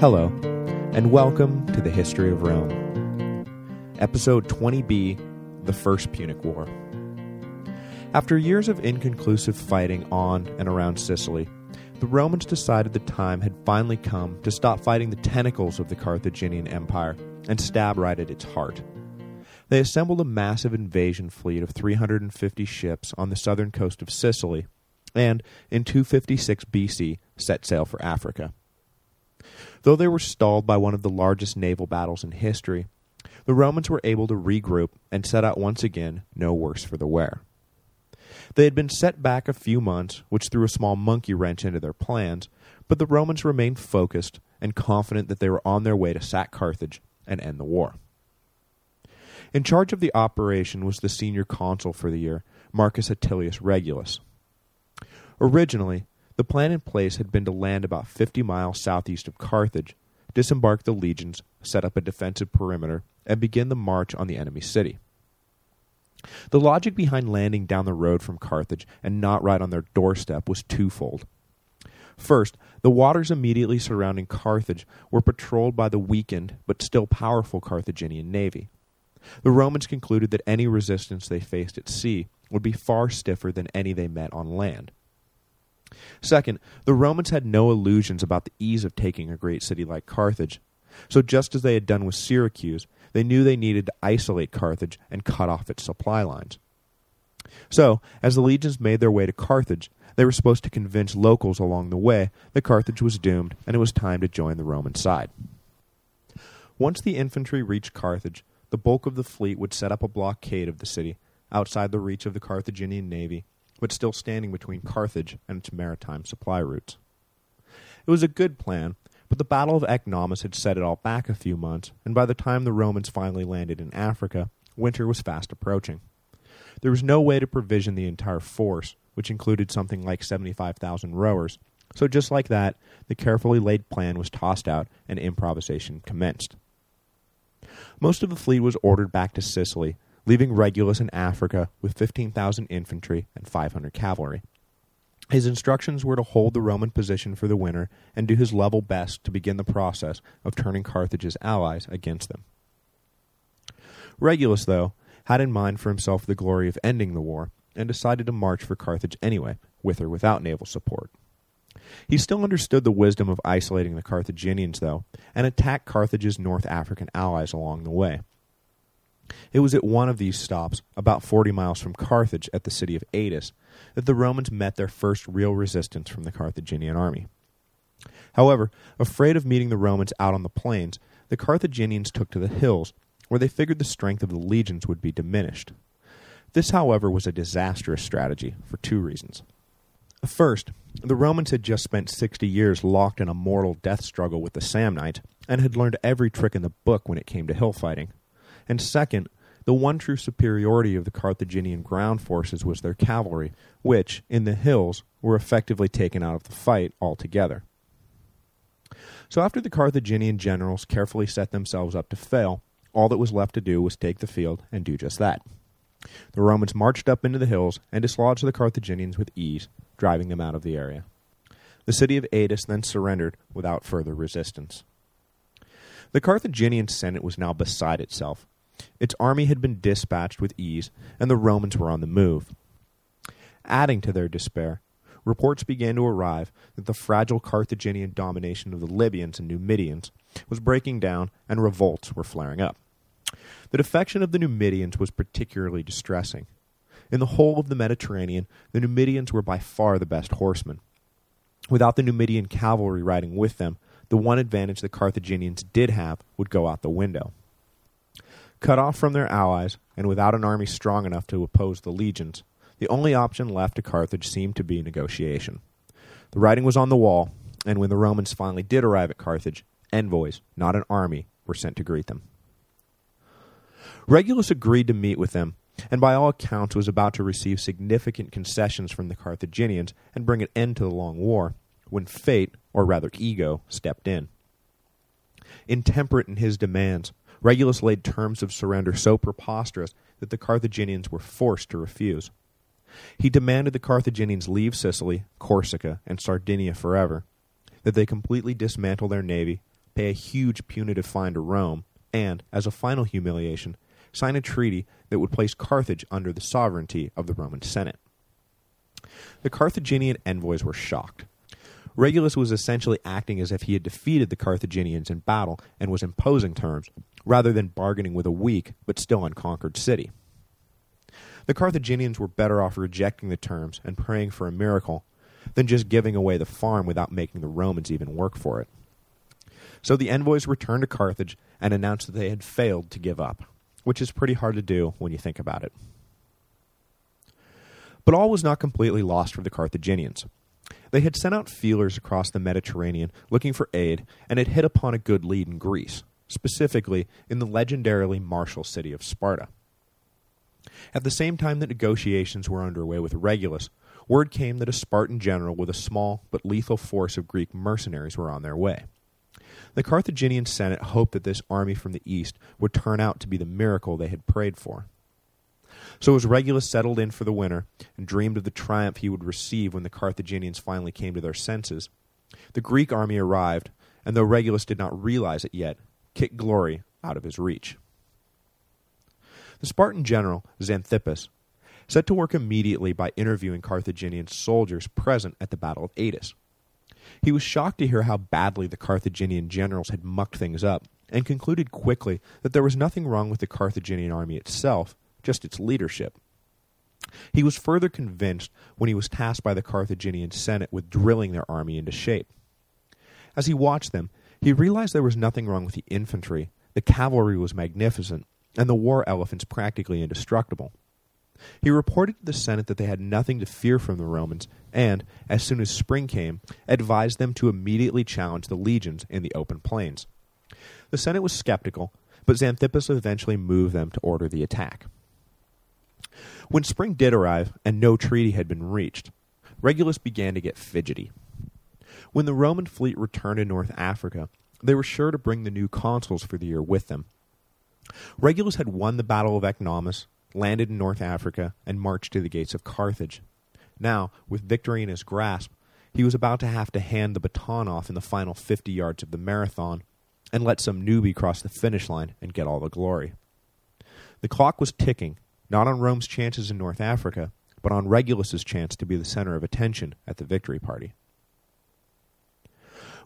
Hello, and welcome to the History of Rome. Episode 20b, The First Punic War. After years of inconclusive fighting on and around Sicily, the Romans decided the time had finally come to stop fighting the tentacles of the Carthaginian Empire and stab right at its heart. They assembled a massive invasion fleet of 350 ships on the southern coast of Sicily, and, in 256 BC, set sail for Africa. Though they were stalled by one of the largest naval battles in history, the Romans were able to regroup and set out once again no worse for the wear. They had been set back a few months, which threw a small monkey wrench into their plans, but the Romans remained focused and confident that they were on their way to sack Carthage and end the war. In charge of the operation was the senior consul for the year, Marcus Atilius Regulus. Originally, the plan in place had been to land about 50 miles southeast of Carthage, disembark the legions, set up a defensive perimeter, and begin the march on the enemy city. The logic behind landing down the road from Carthage and not right on their doorstep was twofold. First, the waters immediately surrounding Carthage were patrolled by the weakened but still powerful Carthaginian navy. The Romans concluded that any resistance they faced at sea would be far stiffer than any they met on land. Second, the Romans had no illusions about the ease of taking a great city like Carthage. So just as they had done with Syracuse, they knew they needed to isolate Carthage and cut off its supply lines. So, as the legions made their way to Carthage, they were supposed to convince locals along the way that Carthage was doomed and it was time to join the Roman side. Once the infantry reached Carthage, the bulk of the fleet would set up a blockade of the city, outside the reach of the Carthaginian navy, but still standing between Carthage and its maritime supply routes. It was a good plan, but the Battle of Ecnomus had set it all back a few months, and by the time the Romans finally landed in Africa, winter was fast approaching. There was no way to provision the entire force, which included something like 75,000 rowers, so just like that, the carefully laid plan was tossed out and improvisation commenced. Most of the fleet was ordered back to Sicily, leaving Regulus in Africa with 15,000 infantry and 500 cavalry. His instructions were to hold the Roman position for the winter and do his level best to begin the process of turning Carthage's allies against them. Regulus, though, had in mind for himself the glory of ending the war and decided to march for Carthage anyway, with or without naval support. He still understood the wisdom of isolating the Carthaginians, though, and attacked Carthage's North African allies along the way. It was at one of these stops, about 40 miles from Carthage at the city of Adys, that the Romans met their first real resistance from the Carthaginian army. However, afraid of meeting the Romans out on the plains, the Carthaginians took to the hills, where they figured the strength of the legions would be diminished. This, however, was a disastrous strategy for two reasons. First, the Romans had just spent 60 years locked in a mortal death struggle with the Samnites, and had learned every trick in the book when it came to hill fighting and second, the one true superiority of the Carthaginian ground forces was their cavalry, which, in the hills, were effectively taken out of the fight altogether. So after the Carthaginian generals carefully set themselves up to fail, all that was left to do was take the field and do just that. The Romans marched up into the hills and dislodged the Carthaginians with ease, driving them out of the area. The city of Adys then surrendered without further resistance. The Carthaginian Senate was now beside itself, its army had been dispatched with ease, and the Romans were on the move. Adding to their despair, reports began to arrive that the fragile Carthaginian domination of the Libyans and Numidians was breaking down and revolts were flaring up. The defection of the Numidians was particularly distressing. In the whole of the Mediterranean, the Numidians were by far the best horsemen. Without the Numidian cavalry riding with them, the one advantage the Carthaginians did have would go out the window. Cut off from their allies, and without an army strong enough to oppose the legions, the only option left to Carthage seemed to be negotiation. The writing was on the wall, and when the Romans finally did arrive at Carthage, envoys, not an army, were sent to greet them. Regulus agreed to meet with them, and by all accounts was about to receive significant concessions from the Carthaginians and bring an end to the long war, when fate, or rather ego, stepped in. Intemperate in his demands, Regulus laid terms of surrender so preposterous that the Carthaginians were forced to refuse. He demanded the Carthaginians leave Sicily, Corsica, and Sardinia forever, that they completely dismantle their navy, pay a huge punitive fine to Rome, and, as a final humiliation, sign a treaty that would place Carthage under the sovereignty of the Roman Senate. The Carthaginian envoys were shocked. Regulus was essentially acting as if he had defeated the Carthaginians in battle and was imposing terms, rather than bargaining with a weak but still unconquered city. The Carthaginians were better off rejecting the terms and praying for a miracle than just giving away the farm without making the Romans even work for it. So the envoys returned to Carthage and announced that they had failed to give up, which is pretty hard to do when you think about it. But all was not completely lost for the Carthaginians. They had sent out feelers across the Mediterranean looking for aid and had hit upon a good lead in Greece, specifically in the legendarily martial city of Sparta. At the same time that negotiations were underway with Regulus, word came that a Spartan general with a small but lethal force of Greek mercenaries were on their way. The Carthaginian Senate hoped that this army from the east would turn out to be the miracle they had prayed for. So as Regulus settled in for the winter and dreamed of the triumph he would receive when the Carthaginians finally came to their senses, the Greek army arrived, and though Regulus did not realize it yet, kicked glory out of his reach. The Spartan general, Xanthippus, set to work immediately by interviewing Carthaginian soldiers present at the Battle of Adys. He was shocked to hear how badly the Carthaginian generals had mucked things up, and concluded quickly that there was nothing wrong with the Carthaginian army itself, just its leadership. He was further convinced when he was tasked by the Carthaginian Senate with drilling their army into shape. As he watched them, he realized there was nothing wrong with the infantry, the cavalry was magnificent, and the war elephants practically indestructible. He reported to the Senate that they had nothing to fear from the Romans, and, as soon as spring came, advised them to immediately challenge the legions in the open plains. The Senate was skeptical, but Xanthippus eventually moved them to order the attack. When spring did arrive, and no treaty had been reached, Regulus began to get fidgety. When the Roman fleet returned to North Africa, they were sure to bring the new consuls for the year with them. Regulus had won the Battle of Ecnomus, landed in North Africa, and marched to the gates of Carthage. Now, with victory in his grasp, he was about to have to hand the baton off in the final 50 yards of the marathon and let some newbie cross the finish line and get all the glory. The clock was ticking, not on Rome's chances in North Africa, but on Regulus's chance to be the center of attention at the victory party.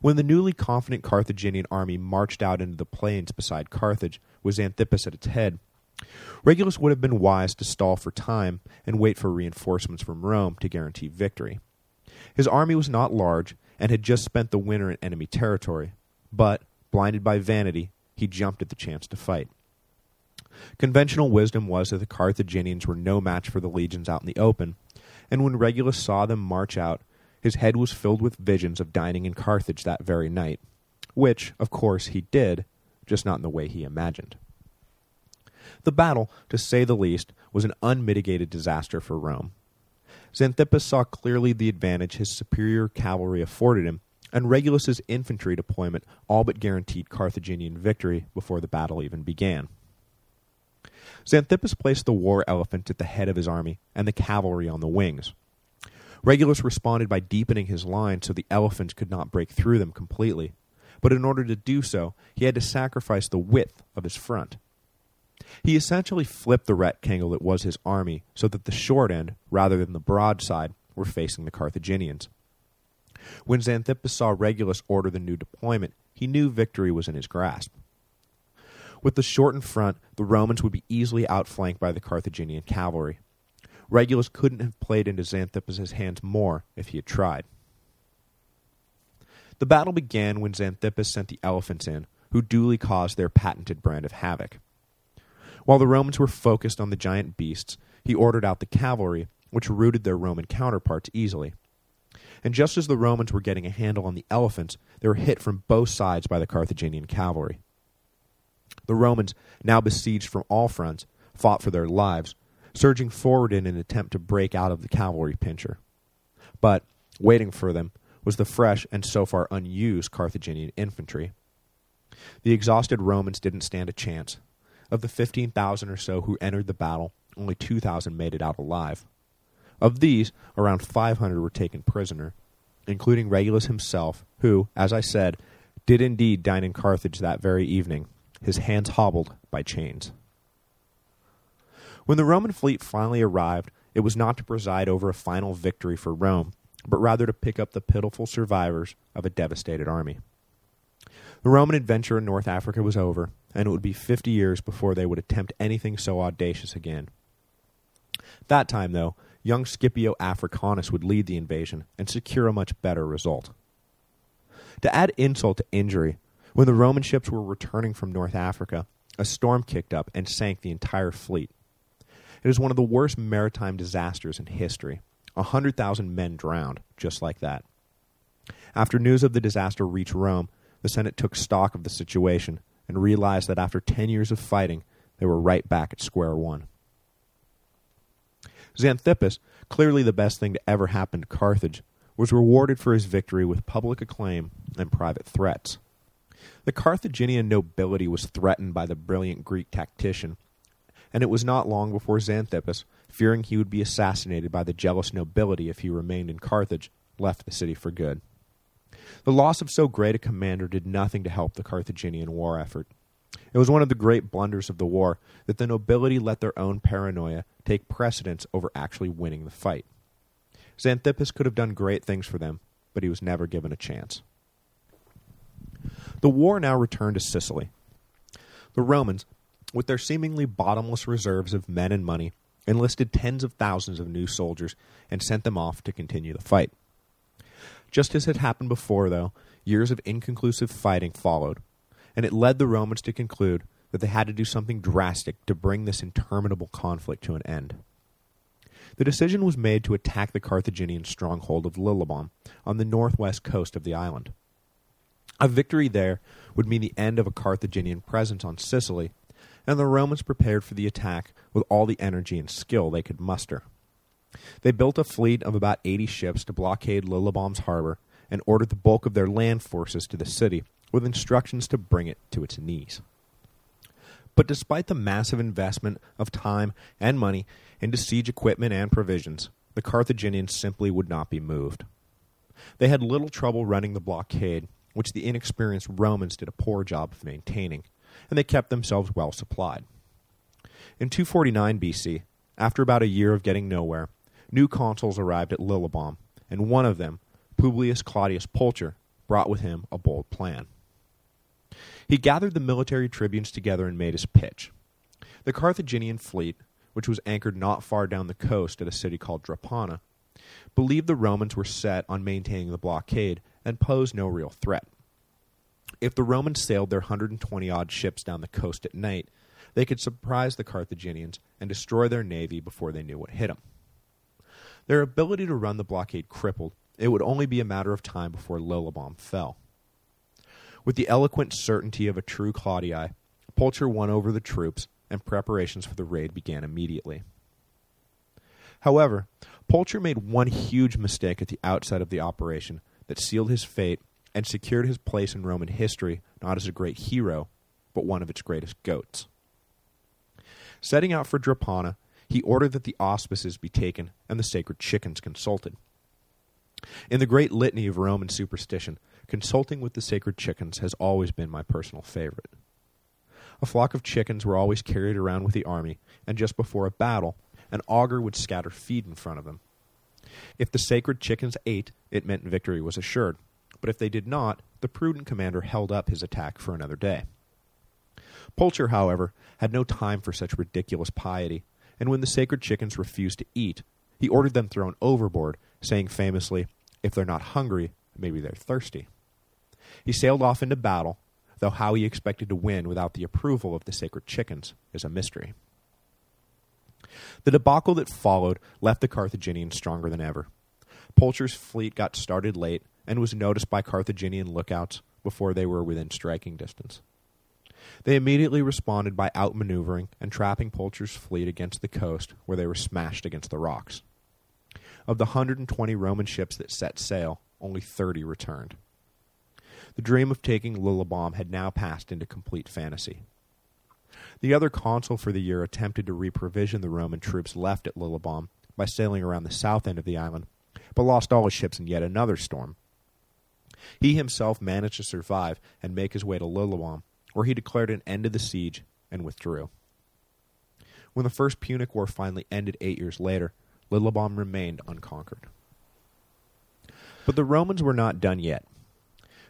When the newly confident Carthaginian army marched out into the plains beside Carthage, with Xanthippus at its head, Regulus would have been wise to stall for time and wait for reinforcements from Rome to guarantee victory. His army was not large and had just spent the winter in enemy territory, but, blinded by vanity, he jumped at the chance to fight. Conventional wisdom was that the Carthaginians were no match for the legions out in the open, and when Regulus saw them march out, his head was filled with visions of dining in Carthage that very night, which, of course, he did, just not in the way he imagined. The battle, to say the least, was an unmitigated disaster for Rome. Xanthippus saw clearly the advantage his superior cavalry afforded him, and Regulus's infantry deployment all but guaranteed Carthaginian victory before the battle even began. Xanthippus placed the war elephant at the head of his army and the cavalry on the wings. Regulus responded by deepening his line so the elephants could not break through them completely, but in order to do so, he had to sacrifice the width of his front. He essentially flipped the rectangle that was his army so that the short end, rather than the broad side, were facing the Carthaginians. When Xanthippus saw Regulus order the new deployment, he knew victory was in his grasp. With the shortened front, the Romans would be easily outflanked by the Carthaginian cavalry. Regulus couldn't have played into Xanthippus's hands more if he had tried. The battle began when Xanthippus sent the elephants in, who duly caused their patented brand of havoc. While the Romans were focused on the giant beasts, he ordered out the cavalry, which routed their Roman counterparts easily. And just as the Romans were getting a handle on the elephants, they were hit from both sides by the Carthaginian cavalry. The Romans, now besieged from all fronts, fought for their lives, surging forward in an attempt to break out of the cavalry pincher. But, waiting for them, was the fresh and so far unused Carthaginian infantry. The exhausted Romans didn't stand a chance. Of the 15,000 or so who entered the battle, only 2,000 made it out alive. Of these, around 500 were taken prisoner, including Regulus himself, who, as I said, did indeed dine in Carthage that very evening, his hands hobbled by chains. When the Roman fleet finally arrived, it was not to preside over a final victory for Rome, but rather to pick up the pitiful survivors of a devastated army. The Roman adventure in North Africa was over, and it would be fifty years before they would attempt anything so audacious again. That time, though, young Scipio Africanus would lead the invasion and secure a much better result. To add insult to injury, when the Roman ships were returning from North Africa, a storm kicked up and sank the entire fleet. It is one of the worst maritime disasters in history. A hundred thousand men drowned, just like that. After news of the disaster reached Rome, the Senate took stock of the situation and realized that after ten years of fighting, they were right back at square one. Xanthippus, clearly the best thing to ever happen to Carthage, was rewarded for his victory with public acclaim and private threats. The Carthaginian nobility was threatened by the brilliant Greek tactician, and it was not long before Xanthippus, fearing he would be assassinated by the jealous nobility if he remained in Carthage, left the city for good. The loss of so great a commander did nothing to help the Carthaginian war effort. It was one of the great blunders of the war that the nobility let their own paranoia take precedence over actually winning the fight. Xanthippus could have done great things for them, but he was never given a chance. The war now returned to Sicily. The Romans, with their seemingly bottomless reserves of men and money, enlisted tens of thousands of new soldiers and sent them off to continue the fight. Just as had happened before, though, years of inconclusive fighting followed, and it led the Romans to conclude that they had to do something drastic to bring this interminable conflict to an end. The decision was made to attack the Carthaginian stronghold of Lilybaeum on the northwest coast of the island. A victory there would mean the end of a Carthaginian presence on Sicily, and the Romans prepared for the attack with all the energy and skill they could muster. They built a fleet of about 80 ships to blockade Lilybaeum's harbor and ordered the bulk of their land forces to the city with instructions to bring it to its knees. But despite the massive investment of time and money into siege equipment and provisions, the Carthaginians simply would not be moved. They had little trouble running the blockade, which the inexperienced Romans did a poor job of maintaining, and they kept themselves well supplied. In 249 BC, after about a year of getting nowhere, new consuls arrived at Lilybaeum, and one of them, Publius Claudius Pulcher, brought with him a bold plan. He gathered the military tribunes together and made his pitch. The Carthaginian fleet, which was anchored not far down the coast at a city called Drepana, believed the Romans were set on maintaining the blockade and posed no real threat. If the Romans sailed their 120-odd ships down the coast at night, they could surprise the Carthaginians and destroy their navy before they knew what hit them. Their ability to run the blockade crippled, it would only be a matter of time before Lilybaeum fell. With the eloquent certainty of a true Claudii, Pulcher won over the troops, and preparations for the raid began immediately. However, Pulcher made one huge mistake at the outset of the operation that sealed his fate and secured his place in Roman history not as a great hero, but one of its greatest goats. Setting out for Drepana, he ordered that the auspices be taken and the sacred chickens consulted. In the great litany of Roman superstition, consulting with the sacred chickens has always been my personal favorite. A flock of chickens were always carried around with the army, and just before a battle, an augur would scatter feed in front of them. If the sacred chickens ate, it meant victory was assured, but if they did not, the prudent commander held up his attack for another day. Pulcher, however, had no time for such ridiculous piety, and when the sacred chickens refused to eat, he ordered them thrown overboard, saying famously, if they're not hungry, maybe they're thirsty. He sailed off into battle, though how he expected to win without the approval of the sacred chickens is a mystery. The debacle that followed left the Carthaginians stronger than ever. Pulcher's fleet got started late and was noticed by Carthaginian lookouts before they were within striking distance. They immediately responded by outmaneuvering and trapping Pulcher's fleet against the coast where they were smashed against the rocks. Of the 120 Roman ships that set sail, only 30 returned. The dream of taking Lilybaeum had now passed into complete fantasy. The other consul for the year attempted to reprovision the Roman troops left at Lilybaeum by sailing around the south end of the island, but lost all his ships in yet another storm. He himself managed to survive and make his way to Lilybaeum, where he declared an end to the siege and withdrew. When the First Punic War finally ended eight years later, Lilybaeum remained unconquered. But the Romans were not done yet.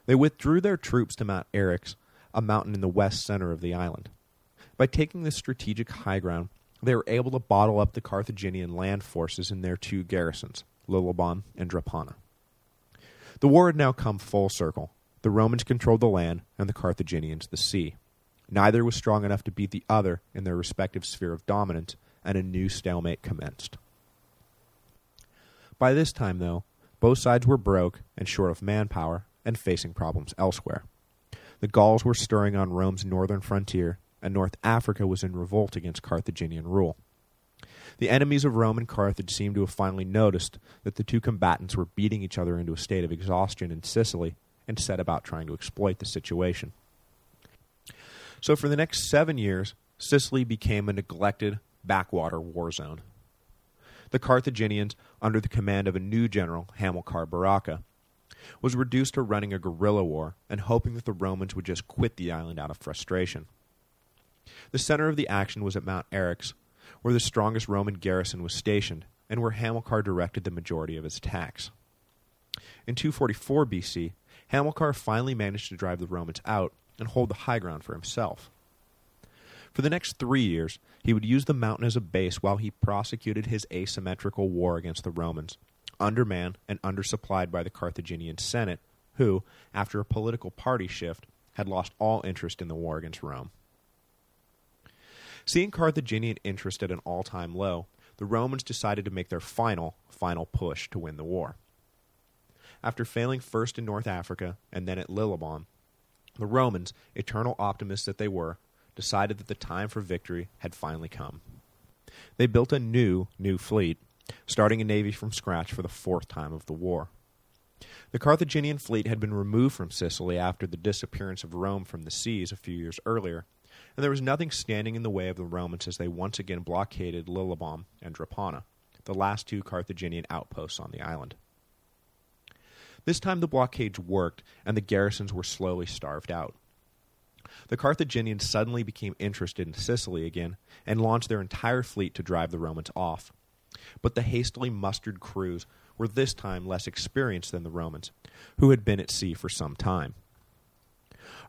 They withdrew their troops to Mount Eryx, a mountain in the west center of the island. By taking this strategic high ground, they were able to bottle up the Carthaginian land forces in their two garrisons, Lilybaeum and Drepana. The war had now come full circle. The Romans controlled the land, and the Carthaginians the sea. Neither was strong enough to beat the other in their respective sphere of dominance, and a new stalemate commenced. By this time, though, both sides were broke and short of manpower and facing problems elsewhere. The Gauls were stirring on Rome's northern frontier, and North Africa was in revolt against Carthaginian rule. The enemies of Rome and Carthage seemed to have finally noticed that the two combatants were beating each other into a state of exhaustion in Sicily and set about trying to exploit the situation. So for the next seven years, Sicily became a neglected backwater war zone. The Carthaginians, under the command of a new general, Hamilcar Barca, was reduced to running a guerrilla war and hoping that the Romans would just quit the island out of frustration. The center of the action was at Mount Eryx, where the strongest Roman garrison was stationed, and where Hamilcar directed the majority of his attacks. In 244 BC, Hamilcar finally managed to drive the Romans out and hold the high ground for himself. For the next three years, he would use the mountain as a base while he prosecuted his asymmetrical war against the Romans, undermanned and undersupplied by the Carthaginian Senate, who, after a political party shift, had lost all interest in the war against Rome. Seeing Carthaginian interest at an all-time low, the Romans decided to make their final, final push to win the war. After failing first in North Africa and then at Lilybaeum, the Romans, eternal optimists that they were, decided that the time for victory had finally come. They built a new, new fleet, starting a navy from scratch for the fourth time of the war. The Carthaginian fleet had been removed from Sicily after the disappearance of Rome from the seas a few years earlier, and there was nothing standing in the way of the Romans as they once again blockaded Lilybaeum and Drepana, the last two Carthaginian outposts on the island. This time the blockades worked, and the garrisons were slowly starved out. The Carthaginians suddenly became interested in Sicily again, and launched their entire fleet to drive the Romans off. But the hastily mustered crews were this time less experienced than the Romans, who had been at sea for some time.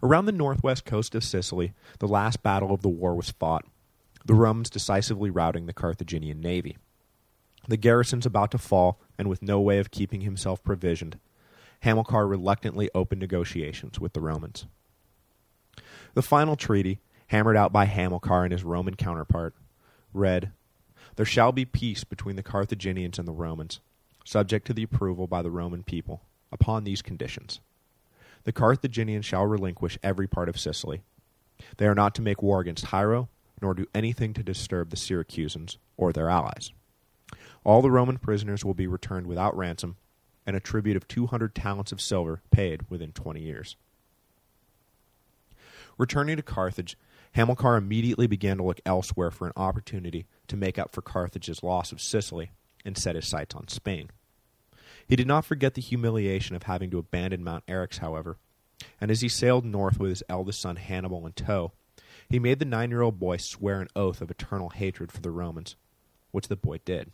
Around the northwest coast of Sicily, the last battle of the war was fought, the Romans decisively routing the Carthaginian navy. The garrisons about to fall, and with no way of keeping himself provisioned, Hamilcar reluctantly opened negotiations with the Romans. The final treaty, hammered out by Hamilcar and his Roman counterpart, read, There shall be peace between the Carthaginians and the Romans, subject to the approval by the Roman people, upon these conditions the Carthaginians shall relinquish every part of Sicily. They are not to make war against Hiero, nor do anything to disturb the Syracusans or their allies. All the Roman prisoners will be returned without ransom, and a tribute of 200 talents of silver paid within 20 years. Returning to Carthage, Hamilcar immediately began to look elsewhere for an opportunity to make up for Carthage's loss of Sicily and set his sights on Spain. He did not forget the humiliation of having to abandon Mount Eryx, however, and as he sailed north with his eldest son Hannibal in tow, he made the nine-year-old boy swear an oath of eternal hatred for the Romans, which the boy did.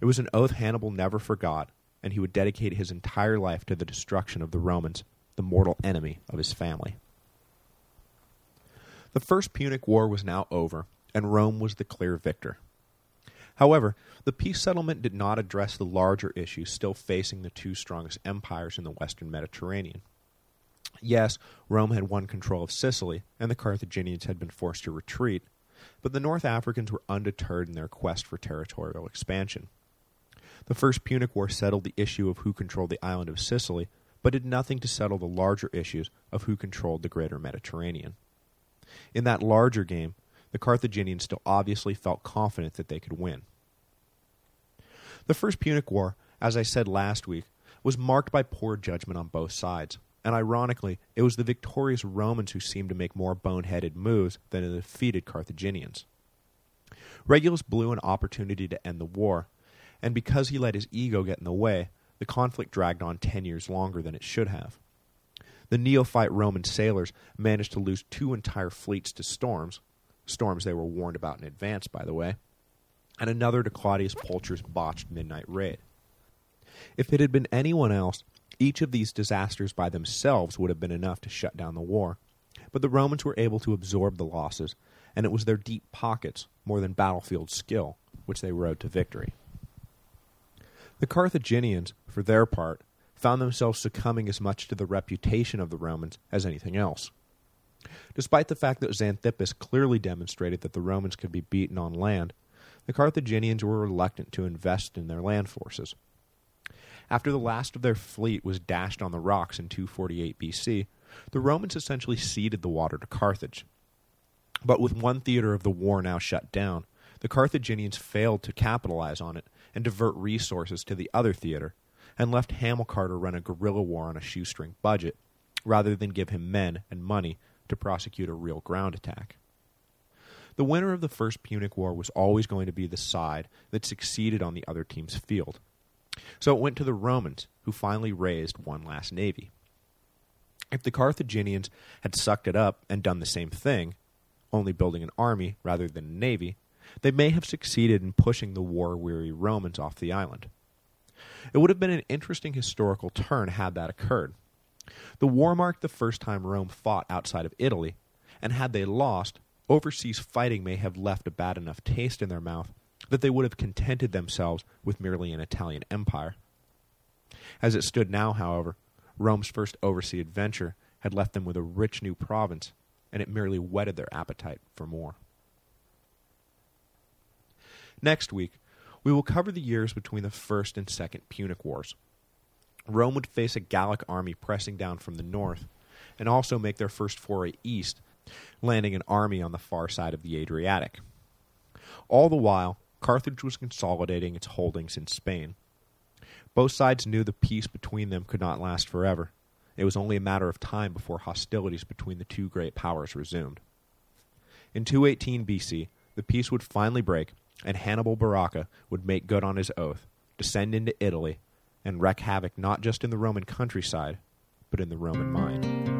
It was an oath Hannibal never forgot, and he would dedicate his entire life to the destruction of the Romans, the mortal enemy of his family. The First Punic War was now over, and Rome was the clear victor. However, the peace settlement did not address the larger issues still facing the two strongest empires in the western Mediterranean. Yes, Rome had won control of Sicily, and the Carthaginians had been forced to retreat, but the North Africans were undeterred in their quest for territorial expansion. The First Punic War settled the issue of who controlled the island of Sicily, but did nothing to settle the larger issues of who controlled the greater Mediterranean. In that larger game, the Carthaginians still obviously felt confident that they could win. The First Punic War, as I said last week, was marked by poor judgment on both sides, and ironically, it was the victorious Romans who seemed to make more boneheaded moves than the defeated Carthaginians. Regulus blew an opportunity to end the war, and because he let his ego get in the way, the conflict dragged on ten years longer than it should have. The neophyte Roman sailors managed to lose two entire fleets to storms, storms they were warned about in advance, by the way, and another to Claudius Pulcher's botched midnight raid. If it had been anyone else, each of these disasters by themselves would have been enough to shut down the war, but the Romans were able to absorb the losses, and it was their deep pockets, more than battlefield skill, which they rode to victory. The Carthaginians, for their part, found themselves succumbing as much to the reputation of the Romans as anything else. Despite the fact that Xanthippus clearly demonstrated that the Romans could be beaten on land, the Carthaginians were reluctant to invest in their land forces. After the last of their fleet was dashed on the rocks in 248 BC, the Romans essentially ceded the water to Carthage. But with one theater of the war now shut down, the Carthaginians failed to capitalize on it and divert resources to the other theater, and left Hamilcar to run a guerrilla war on a shoestring budget, rather than give him men and money to prosecute a real ground attack. The winner of the First Punic War was always going to be the side that succeeded on the other team's field. So it went to the Romans, who finally raised one last navy. If the Carthaginians had sucked it up and done the same thing, only building an army rather than a navy, they may have succeeded in pushing the war-weary Romans off the island. It would have been an interesting historical turn had that occurred. The war marked the first time Rome fought outside of Italy, and had they lost, overseas fighting may have left a bad enough taste in their mouth that they would have contented themselves with merely an Italian empire. As it stood now, however, Rome's first overseas adventure had left them with a rich new province, and it merely whetted their appetite for more. Next week, we will cover the years between the First and Second Punic Wars. Rome would face a Gallic army pressing down from the north, and also make their first foray east, landing an army on the far side of the Adriatic. All the while, Carthage was consolidating its holdings in Spain. Both sides knew the peace between them could not last forever. It was only a matter of time before hostilities between the two great powers resumed. In 218 BC, the peace would finally break, and Hannibal Barca would make good on his oath, descend into Italy, and wreak havoc not just in the Roman countryside, but in the Roman mind.